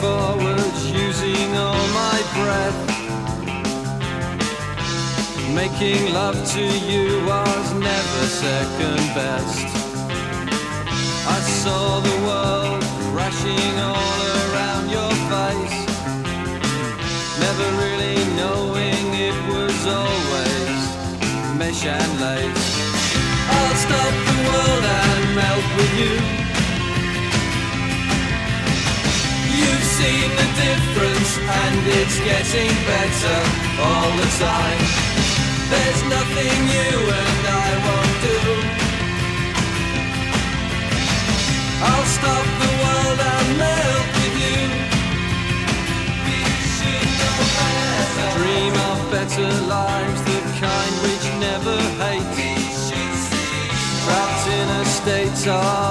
forwards using all my breath. Making love to you was never second best. I saw the world crashing all around your face. Never really knowing it was always mesh and lace. I'll stop the world and melt with you. Seen the difference and it's getting better all the time. There's nothing you and I won't do. I'll stop the world and melt with you. We should know better. Dream of better lives, the kind which never hate. Trapped in a state of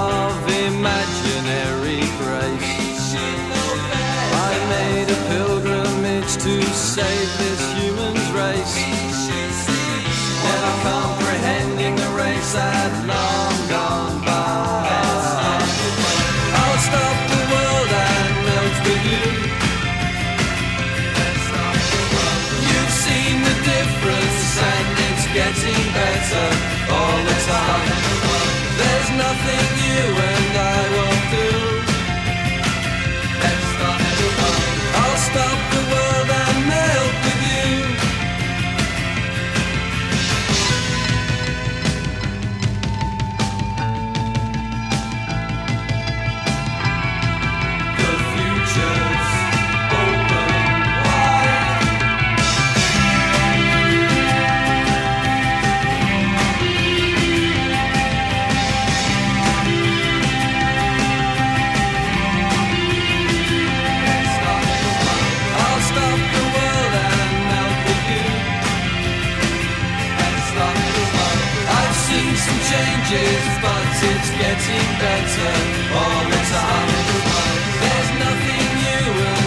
save this human's race. Never comprehending the race had long gone by. I'll stop the world and melt with you. You've seen the difference and it's getting better some changes, but it's getting better all the time. There's nothing you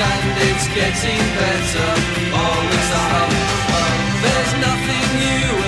and it's getting better all the time. There's nothing new.